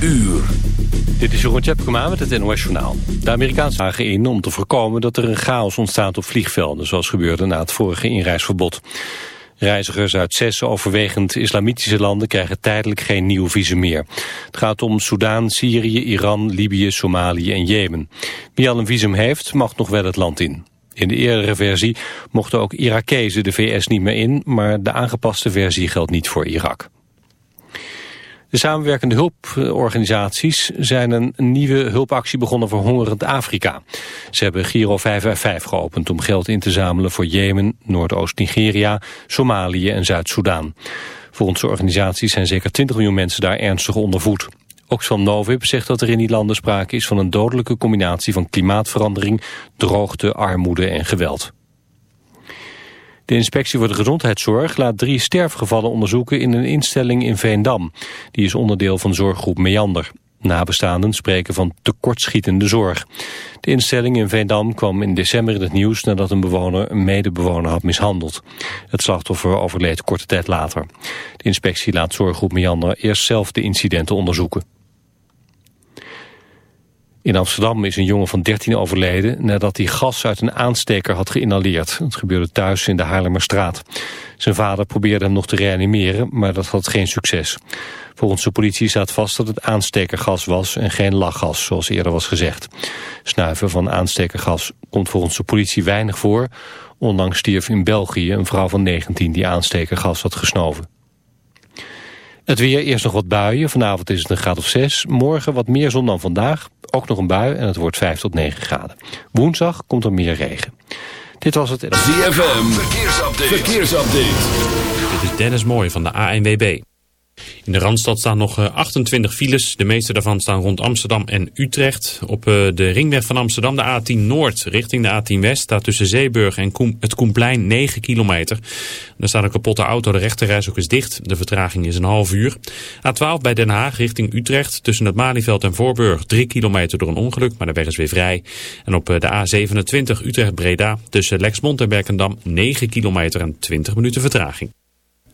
uur. Dit is Jeroen Tjepkema met het NOS Journaal. De Amerikaanse zagen in om te voorkomen dat er een chaos ontstaat op vliegvelden... zoals gebeurde na het vorige inreisverbod. Reizigers uit zes overwegend islamitische landen krijgen tijdelijk geen nieuw visum meer. Het gaat om Soudaan, Syrië, Iran, Libië, Somalië en Jemen. Wie al een visum heeft, mag nog wel het land in. In de eerdere versie mochten ook Irakezen de VS niet meer in... maar de aangepaste versie geldt niet voor Irak. De samenwerkende hulporganisaties zijn een nieuwe hulpactie begonnen voor hongerend Afrika. Ze hebben Giro 555 geopend om geld in te zamelen voor Jemen, Noordoost-Nigeria, Somalië en Zuid-Soedan. Volgens de organisaties zijn zeker 20 miljoen mensen daar ernstig onder voet. Oxfam Novib zegt dat er in die landen sprake is van een dodelijke combinatie van klimaatverandering, droogte, armoede en geweld. De inspectie voor de gezondheidszorg laat drie sterfgevallen onderzoeken in een instelling in Veendam. Die is onderdeel van zorggroep Meander. Nabestaanden spreken van tekortschietende zorg. De instelling in Veendam kwam in december in het nieuws nadat een bewoner een medebewoner had mishandeld. Het slachtoffer overleed korte tijd later. De inspectie laat zorggroep Meander eerst zelf de incidenten onderzoeken. In Amsterdam is een jongen van 13 overleden nadat hij gas uit een aansteker had geïnhaleerd. Het gebeurde thuis in de Haarlemmerstraat. Zijn vader probeerde hem nog te reanimeren, maar dat had geen succes. Volgens de politie staat vast dat het aanstekergas was en geen lachgas, zoals eerder was gezegd. Snuiven van aanstekergas komt volgens de politie weinig voor. Onlangs stierf in België een vrouw van 19 die aanstekergas had gesnoven. Het weer, eerst nog wat buien. Vanavond is het een graad of 6. Morgen wat meer zon dan vandaag. Ook nog een bui en het wordt 5 tot 9 graden. Woensdag komt er meer regen. Dit was het... ZFM, verkeersupdate. verkeersupdate. Dit is Dennis Mooij van de ANWB. In de Randstad staan nog 28 eh, files. De meeste daarvan staan rond Amsterdam en Utrecht. Op eh, de ringweg van Amsterdam, de A10 Noord, richting de A10 West... staat tussen Zeeburg en het Koenplein 9 kilometer. Er staat een kapotte auto, de rechterreis ook is dicht. De vertraging is een half uur. A12 bij Den Haag richting Utrecht, tussen het Malieveld en Voorburg... 3 kilometer door een ongeluk, maar de weg is weer vrij. En op eh, de A27 Utrecht-Breda, tussen Lexmond en Berkendam... 9 kilometer en 20 minuten vertraging.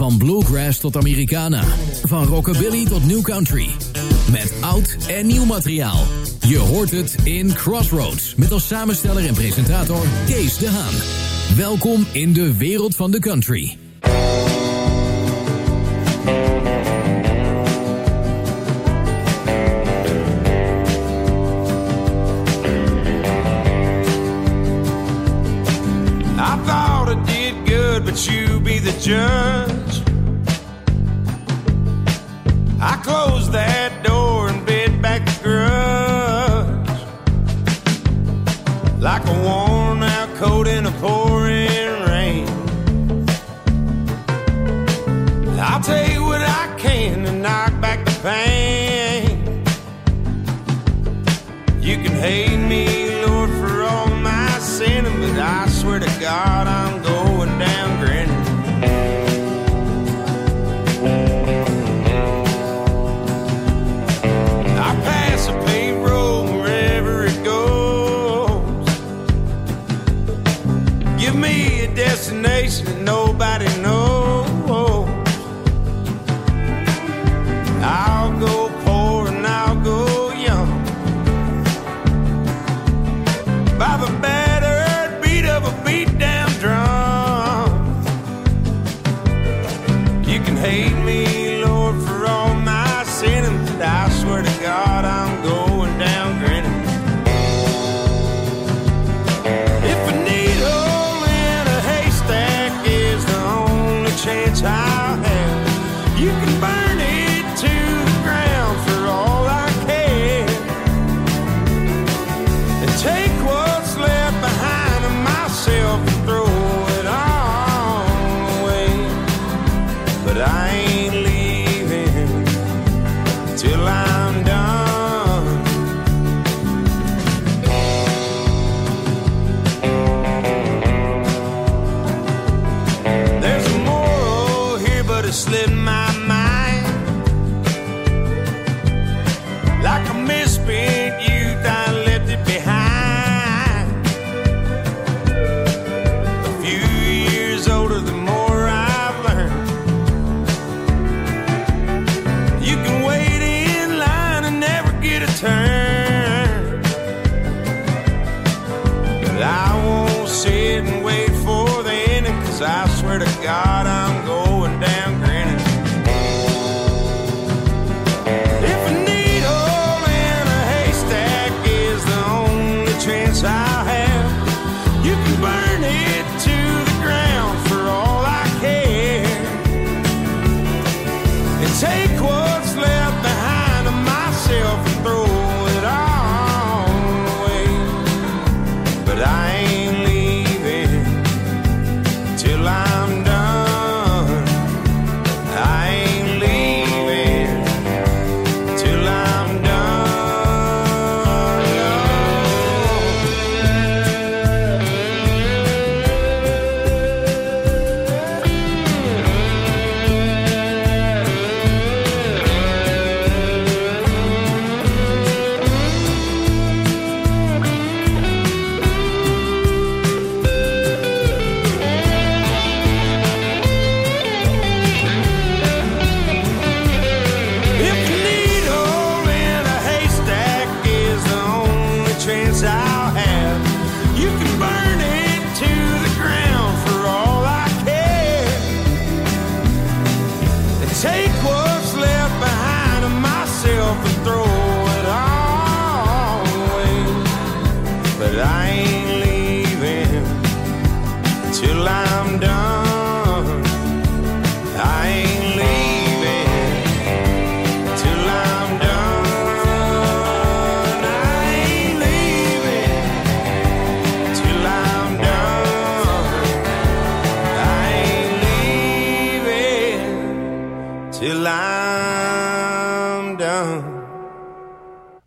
Van bluegrass tot Americana. Van rockabilly tot new country. Met oud en nieuw materiaal. Je hoort het in Crossroads. Met als samensteller en presentator Kees de Haan. Welkom in de wereld van de country. I thought I did good, but you be the judge.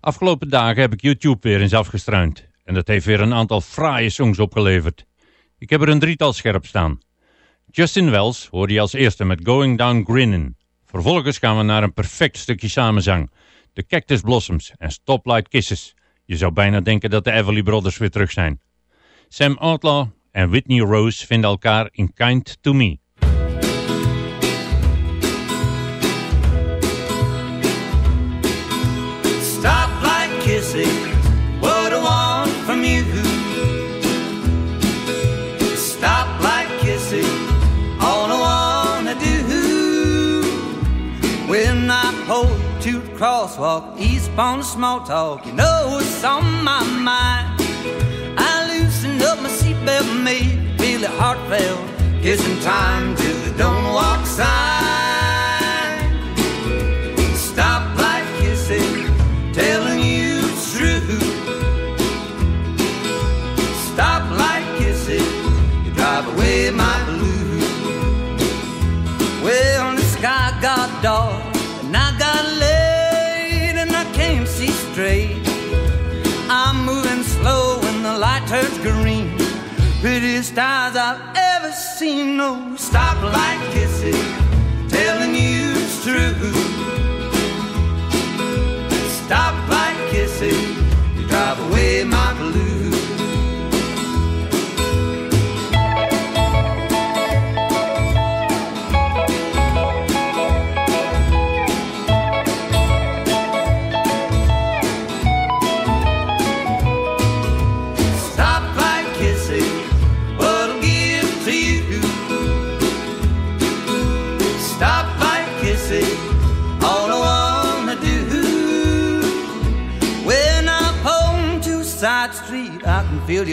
Afgelopen dagen heb ik YouTube weer eens afgestruind. En dat heeft weer een aantal fraaie songs opgeleverd. Ik heb er een drietal scherp staan. Justin Wells hoorde je als eerste met Going Down Grinnin'. Vervolgens gaan we naar een perfect stukje samenzang. De Cactus Blossoms en Stoplight Kisses. Je zou bijna denken dat de Everly Brothers weer terug zijn. Sam Outlaw en Whitney Rose vinden elkaar in Kind to Me. Crosswalk, east on the small talk, you know it's on my mind. I loosened up my seatbelt, made it really heartfelt. Kissing time till the don't walk sign. Eyes I've ever seen. No, stop like kissing, telling you it's true.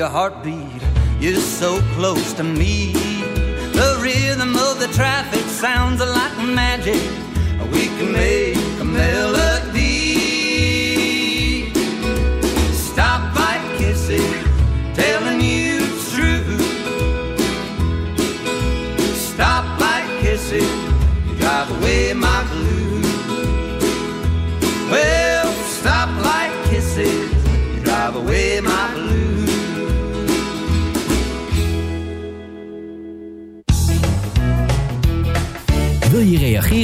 Your heartbeat. You're so close to me. The rhythm of the traffic sounds like magic. We can make a melody. Stop like kissing, telling you it's true. Stop like kissing, you drive away my blues. Well, stop like kissing, you drive away my blues.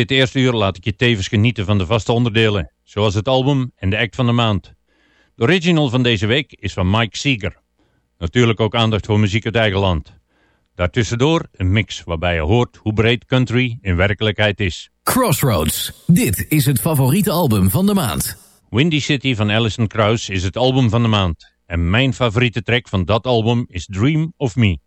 dit eerste uur laat ik je tevens genieten van de vaste onderdelen, zoals het album en de act van de maand. De original van deze week is van Mike Seeger. Natuurlijk ook aandacht voor muziek uit eigen land. Daartussendoor een mix waarbij je hoort hoe breed country in werkelijkheid is. Crossroads, dit is het favoriete album van de maand. Windy City van Alison Krauss is het album van de maand. En mijn favoriete track van dat album is Dream of Me.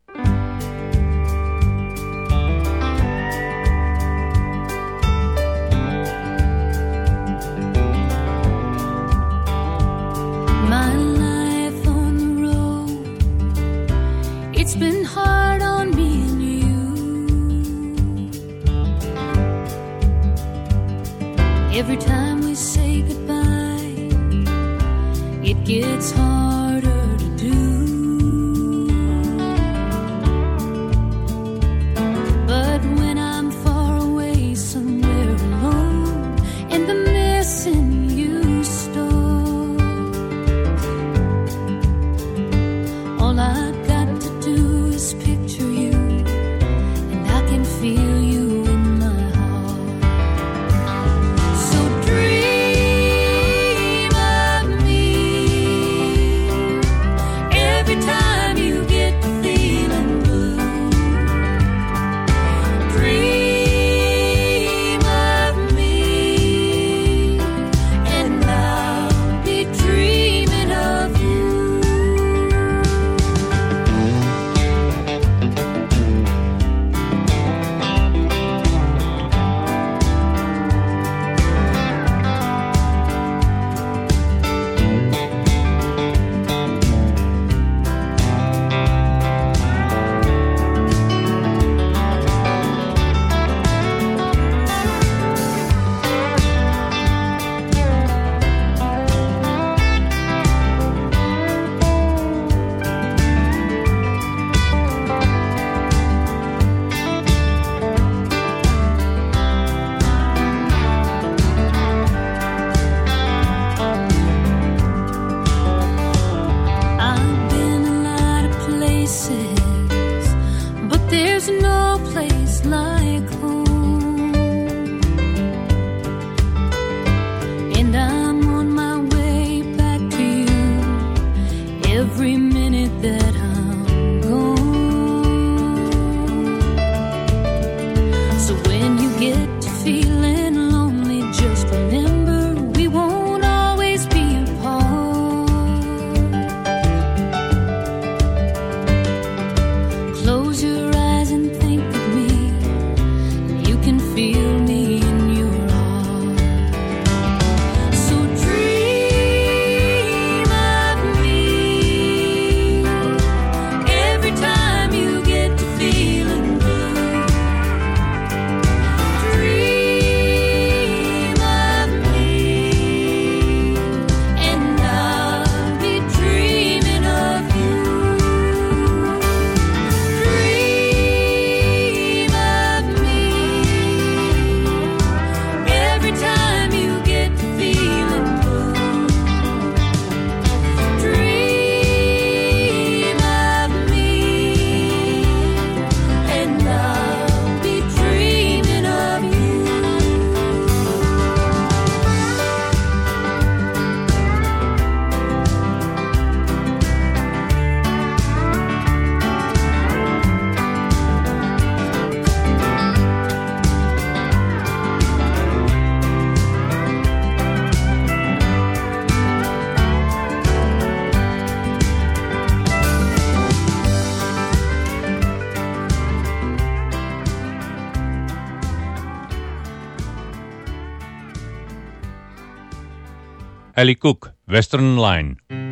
Ellie Cook, Western Line.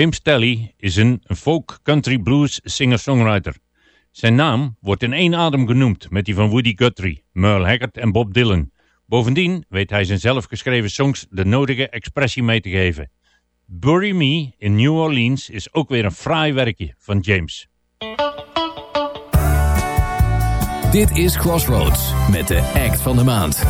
James Talley is een folk country blues singer-songwriter. Zijn naam wordt in één adem genoemd met die van Woody Guthrie, Merle Haggard en Bob Dylan. Bovendien weet hij zijn zelfgeschreven songs de nodige expressie mee te geven. Bury Me in New Orleans is ook weer een fraai werkje van James. Dit is Crossroads met de act van de maand.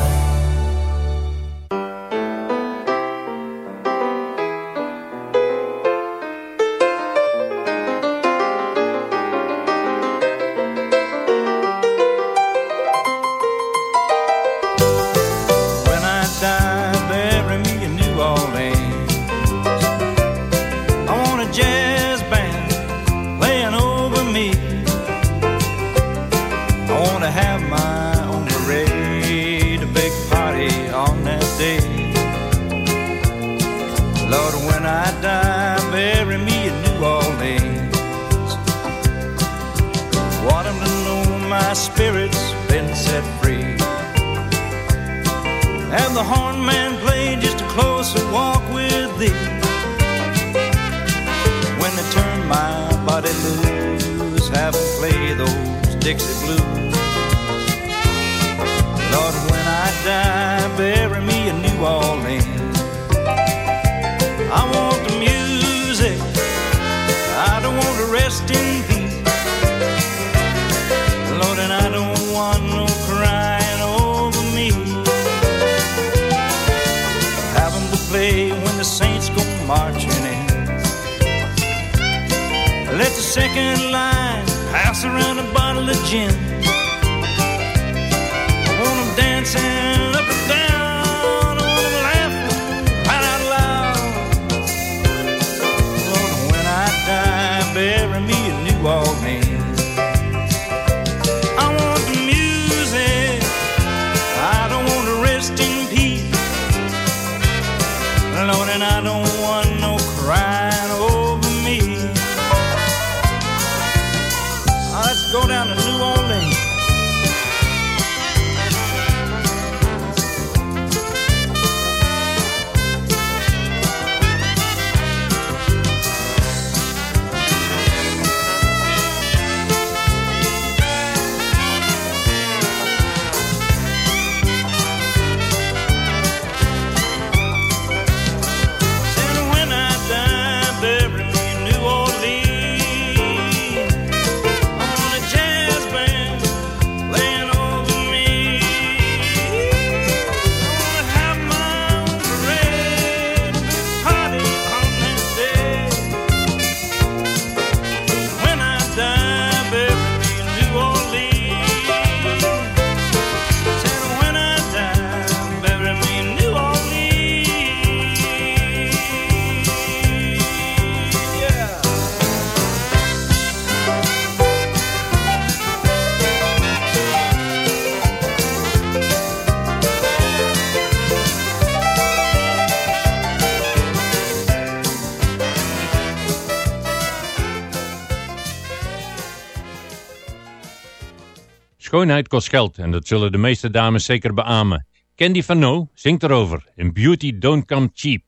Schoonheid kost geld en dat zullen de meeste dames zeker beamen. Candy Fanou zingt erover in Beauty Don't Come Cheap.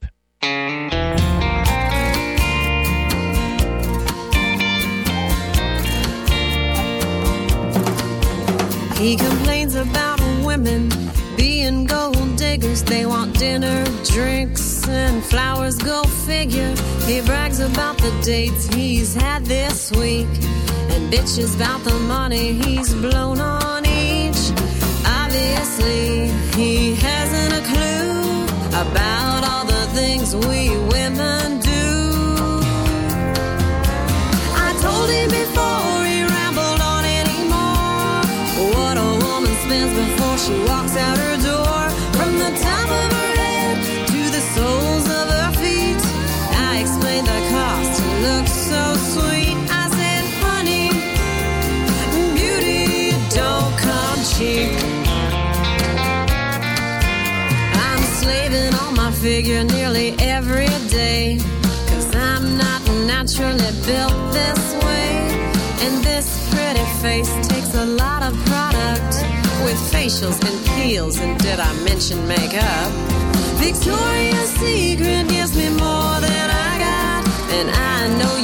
He complains about women being gold diggers. They want dinner, drinks, and flowers. Go figure. He brags about the dates he's had this week and bitches about the money he's blown on each. Obviously, he hasn't a clue about all the things we women do. Figure nearly every day. Cause I'm not naturally built this way. And this pretty face takes a lot of product with facials and peels. And did I mention makeup? Victoria's Secret gives me more than I got. And I out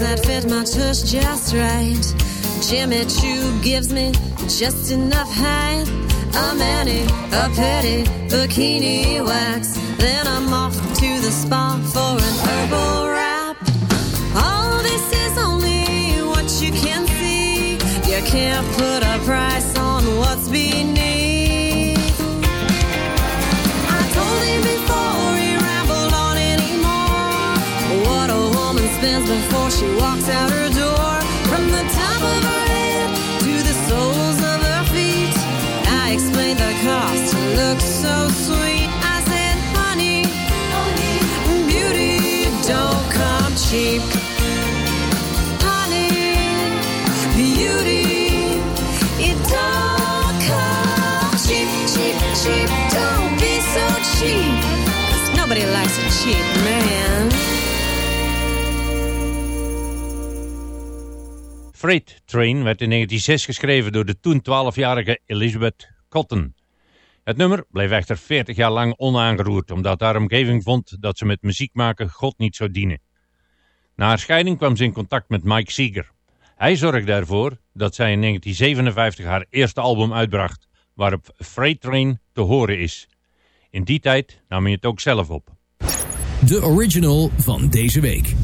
that fit my tush just right. Jimmy Choo gives me just enough height. A mani, a petty, bikini wax. Then I'm off to the spa for an herbal wrap. All this is only what you can see. You can't put Freight Train werd in 1906 geschreven door de toen 12-jarige Elizabeth Cotton. Het nummer bleef echter 40 jaar lang onaangeroerd, omdat haar omgeving vond dat ze met muziek maken God niet zou dienen. Na haar scheiding kwam ze in contact met Mike Seeger. Hij zorgde ervoor dat zij in 1957 haar eerste album uitbracht, waarop Freight Train te horen is. In die tijd nam hij het ook zelf op. De original van deze week.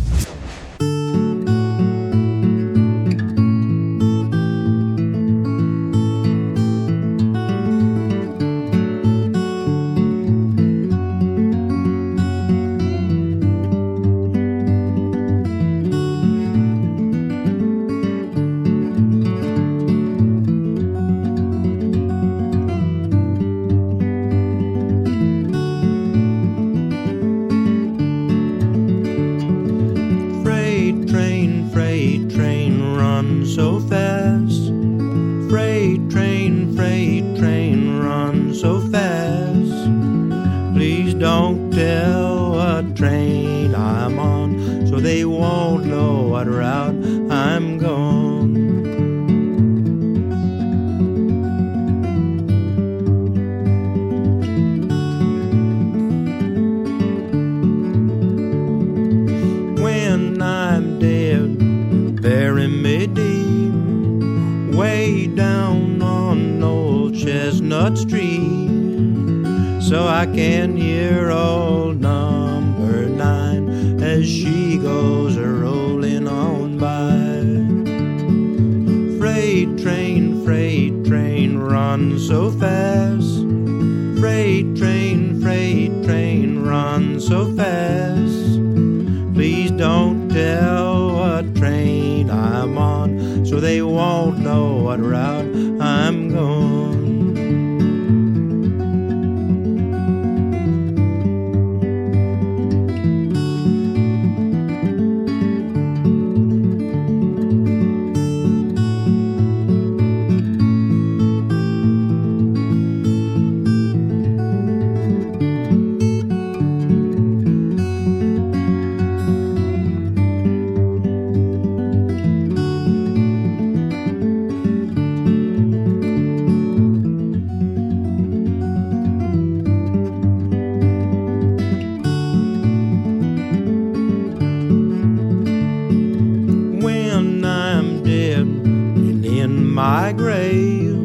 My grave.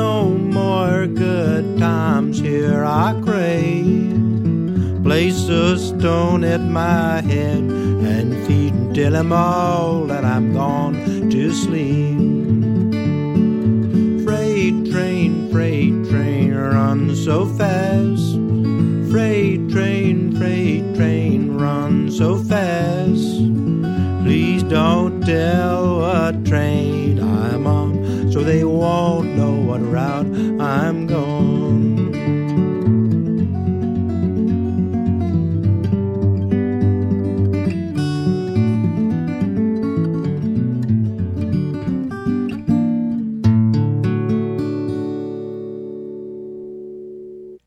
No more good times here I crave. Place a stone at my head and feed and tell 'em all that I'm gone to sleep. Freight train, freight train, run so fast. Freight train, freight train, run so fast. Please don't tell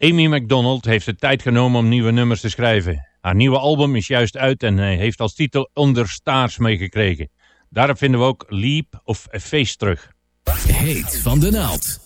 Amy MacDonald heeft de tijd genomen om nieuwe nummers te schrijven. Haar nieuwe album is juist uit en hij heeft als titel Onder Stars meegekregen. Daarop vinden we ook Leap of Face terug. Heet van de naald.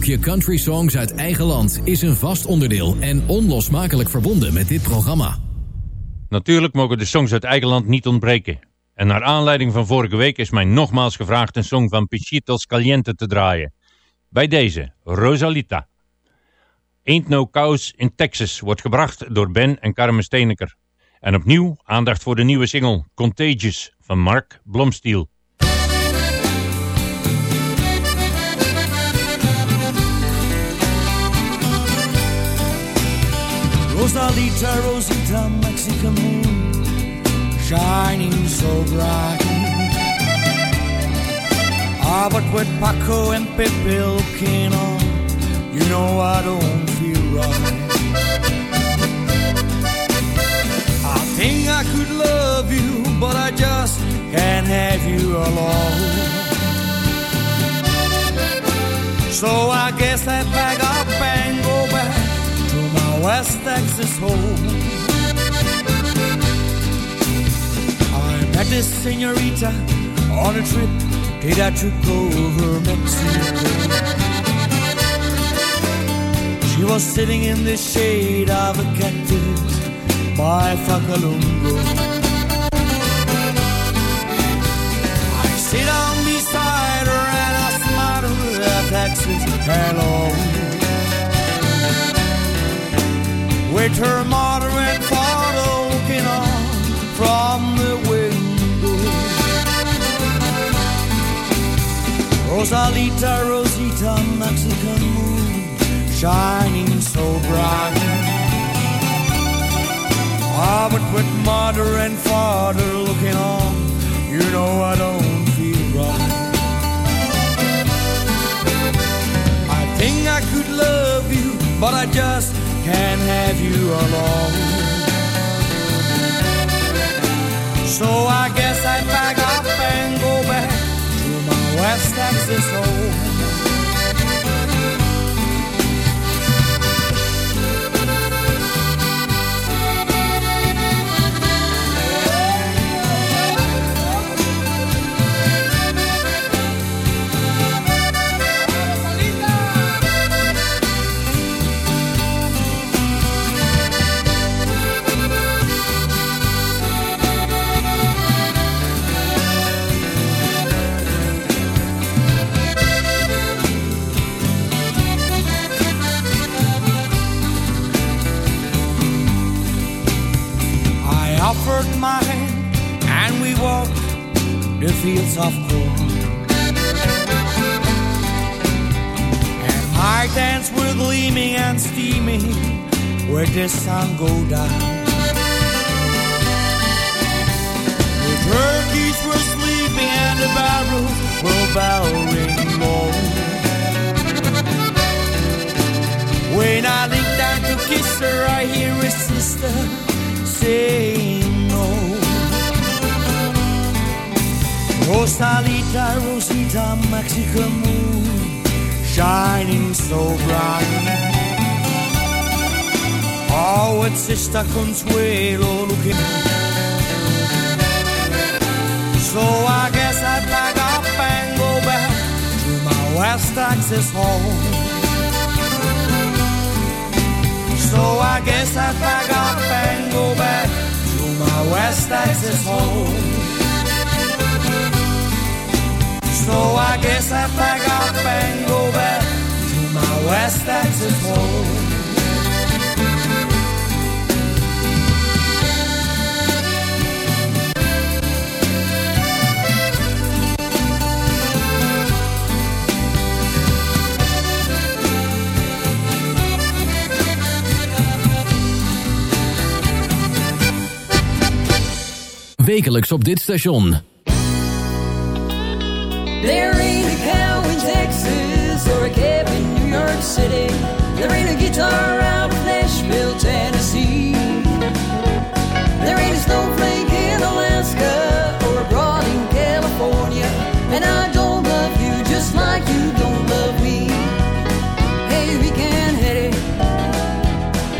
Blokje Country Songs uit eigen land is een vast onderdeel en onlosmakelijk verbonden met dit programma. Natuurlijk mogen de songs uit eigen land niet ontbreken. En naar aanleiding van vorige week is mij nogmaals gevraagd een song van Pichitos Caliente te draaien. Bij deze, Rosalita. Ain't No Cows in Texas wordt gebracht door Ben en Carmen Steeneker. En opnieuw aandacht voor de nieuwe single Contagious van Mark Blomstiel. Rosalita, Rosita, Mexican moon, shining so bright. Ah, but with Paco and Pepe looking on, you know I don't feel right. I think I could love you, but I just can't have you alone. So I guess I pack up West Texas home. I met this senorita on a trip, did I trip over Mexico. She was sitting in the shade of a cactus by Facalungo. I sit down beside her and I smile her Texas hello. With her mother and father looking on from the window. Rosalita, Rosita, Mexican moon, shining so bright. Ah, but with mother and father looking on, you know I don't feel right. I think I could love you, but I just can't have you alone. So I guess I pack up and go back to my West Texas home. The fields of corn. And my tents were gleaming and steaming where the sun go down. The turkeys were sleeping and the barrels were bowing low. When I leaned down to kiss her, I hear a sister saying Rosalita, Rosita, Mexican moon, shining so bright. Oh, it's Sister Consuelo looking. So I guess I pack up and go back to my West Texas home. So I guess I pack up and go back to my West Texas home. So I guess I pack up and go back to my West Texas home. Wekelijks op dit station. There ain't a cow in Texas or a cab in New York City. There ain't a guitar out of Nashville, Tennessee. There ain't a snowflake in Alaska or abroad in California. And I don't love you just like you don't love me. Hey, we can't hit it.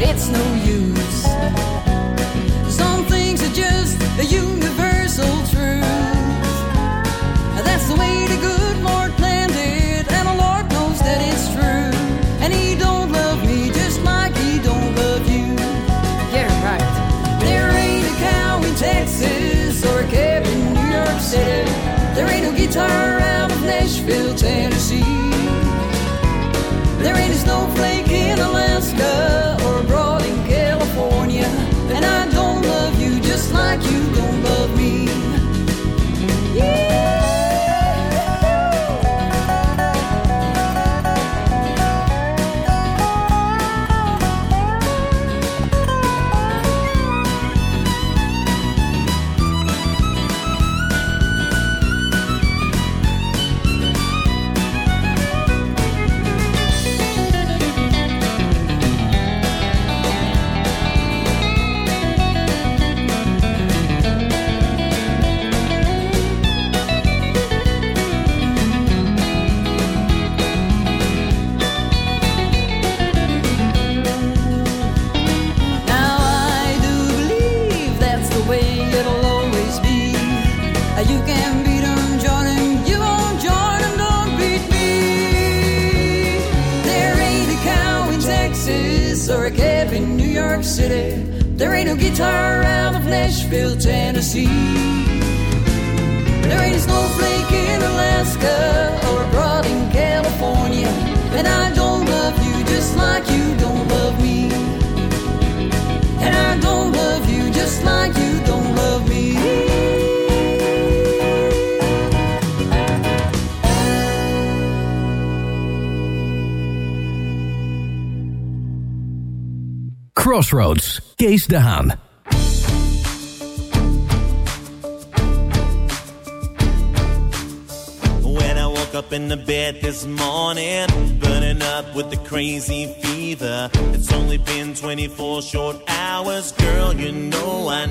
It's no use. City. There ain't no guitar of Nashville, Tennessee.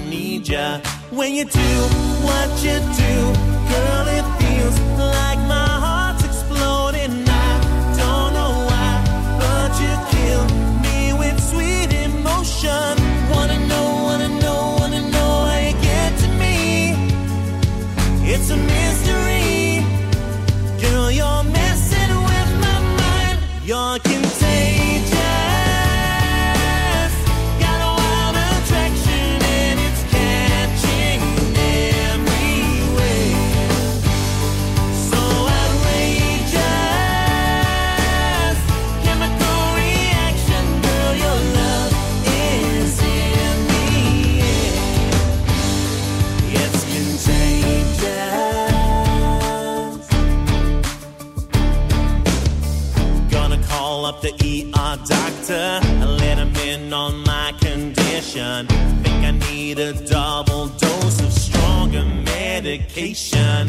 need ya. When you do what you do, girl, it feels like my heart's exploding. I don't know why, but you kill me with sweet emotion. a double dose of stronger medication.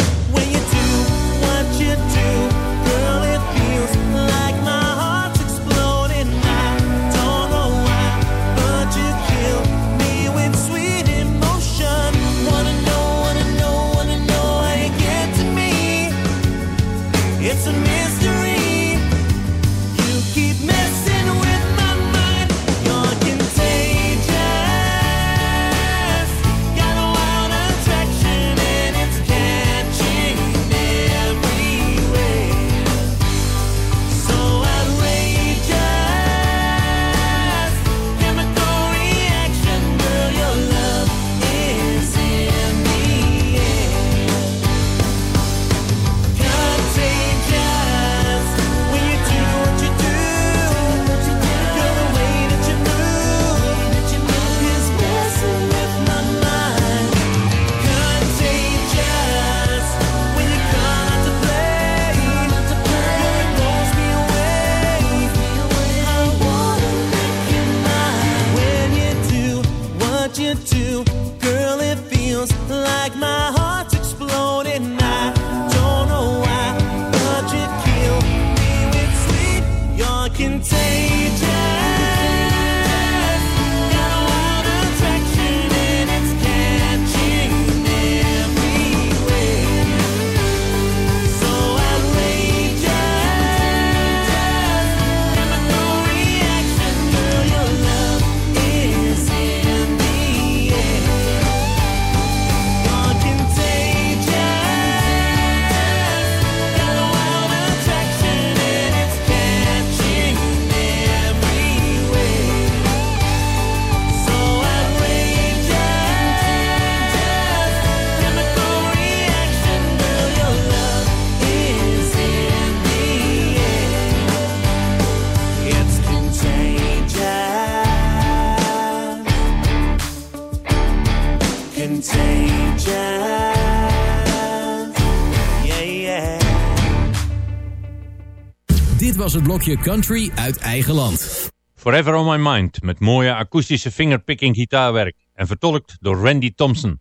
het blokje country uit eigen land. Forever on my mind met mooie akoestische fingerpicking gitaarwerk en vertolkt door Randy Thompson.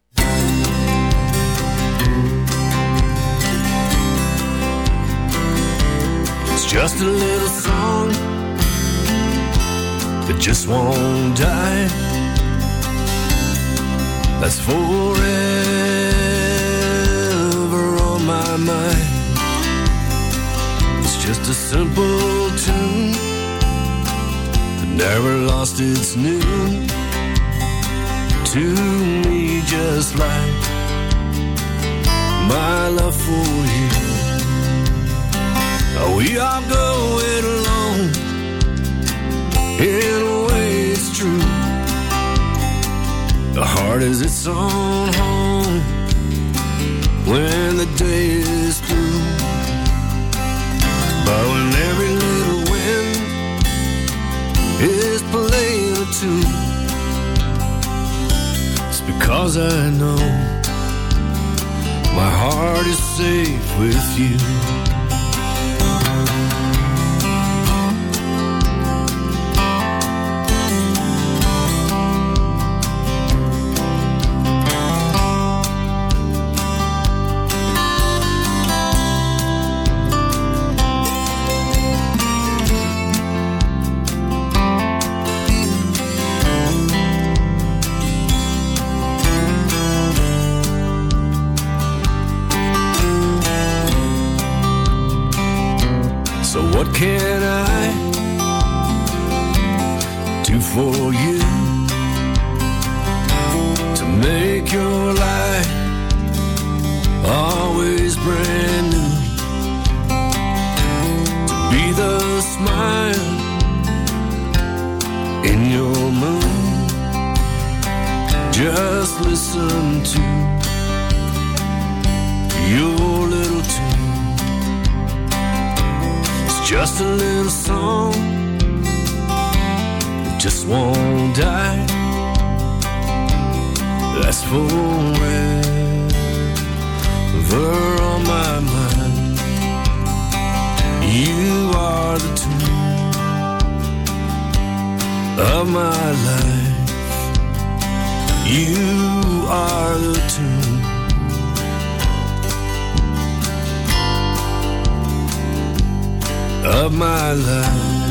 It's just a little song that just won't die. That's forever. a simple tune that never lost its noon to me, just like my love for you. We are going along in a way it's true. The heart is its own home when the day is soon. It's because I know my heart is safe with you. Just a little song, just won't die. That's forever on my mind. You are the tune of my life. You are the tune. Of my life.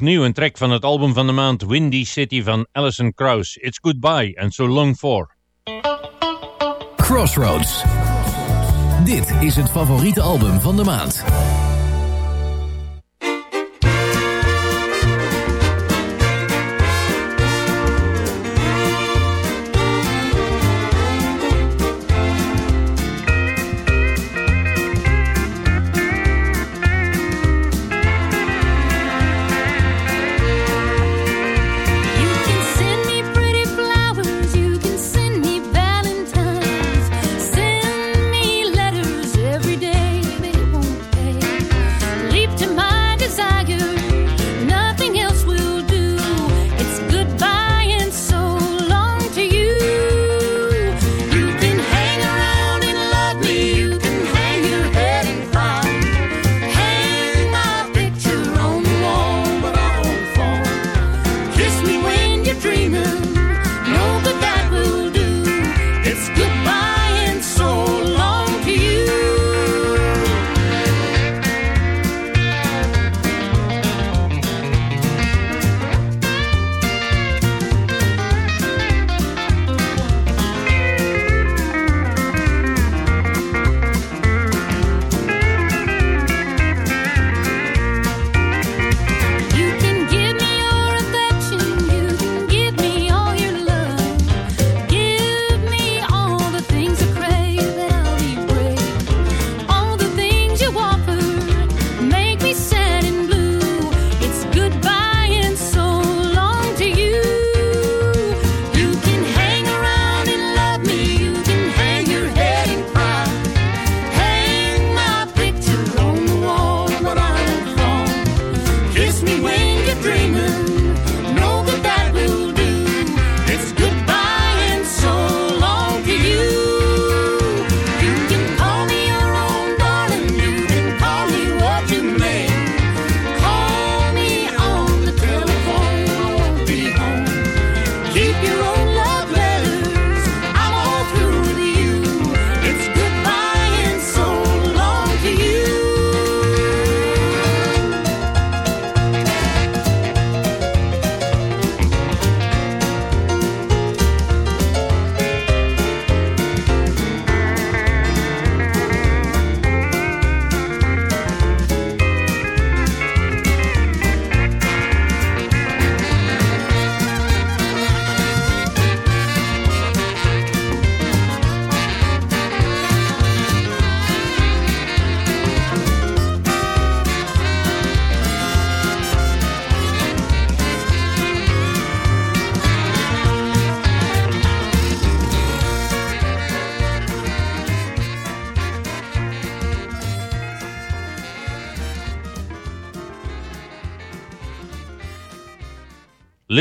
Opnieuw een track van het album van de maand Windy City van Alison Krauss. It's Goodbye and So Long For. Crossroads. Dit is het favoriete album van de maand.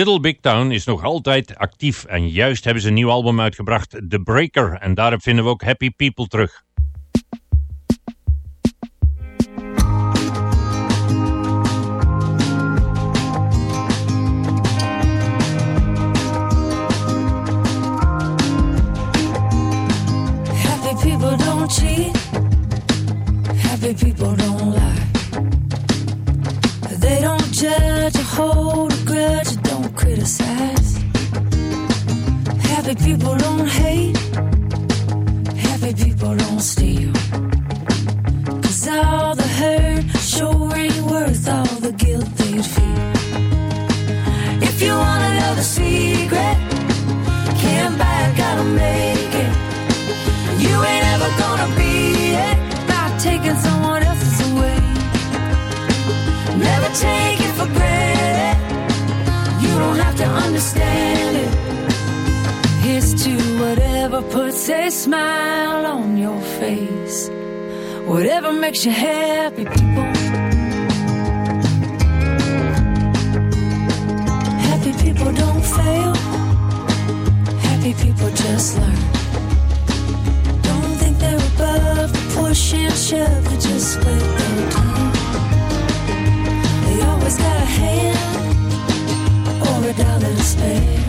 Little Big Town is nog altijd actief en juist hebben ze een nieuw album uitgebracht, The Breaker. En daarop vinden we ook Happy People terug. Happy people don't cheat. Happy people don't lie. They don't judge a or don't. Happy people don't hate. Happy people don't steal. Cause all the hurt sure ain't worth all the guilt they'd feel. If you wanna know the secret, can't buy, it, gotta make a smile on your face. Whatever makes you happy, people. Happy people don't fail. Happy people just learn. Don't think they're above the push and shove. They just wait their turn. They always got a hand or a dollar to spare.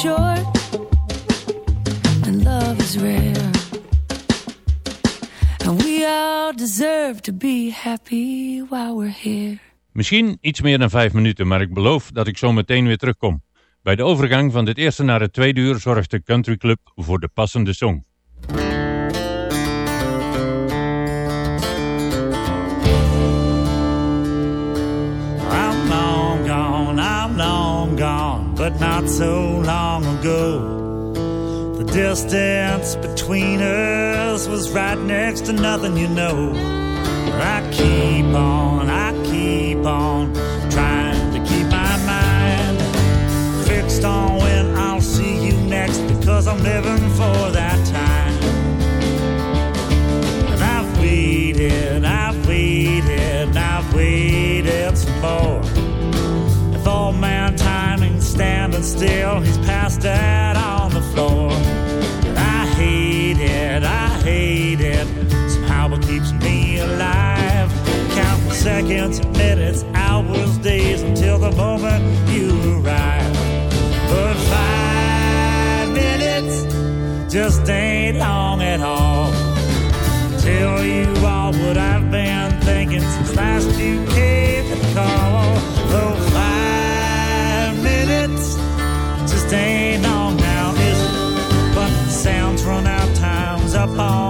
short and love is rare. And we all deserve to be happy while we're here. Misschien iets meer dan vijf minuten, maar ik beloof dat ik zo meteen weer terugkom. Bij de overgang van dit eerste naar het tweede uur zorgt de Country Club voor de passende song. I'm long gone, I'm long gone, but not so long ago. The distance between us was right next to nothing, you know. I keep on, I keep on trying to keep my mind fixed on when I'll see you next because I'm living for that time. And I've waited, I've waited, I've waited some more. Standing still, he's passed out on the floor. I hate it, I hate it. Somehow it keeps me alive. Counting seconds, minutes, hours, days until the moment you arrive. But five minutes just ain't long at all. Tell you all what I've been thinking since last you came to call. Oh.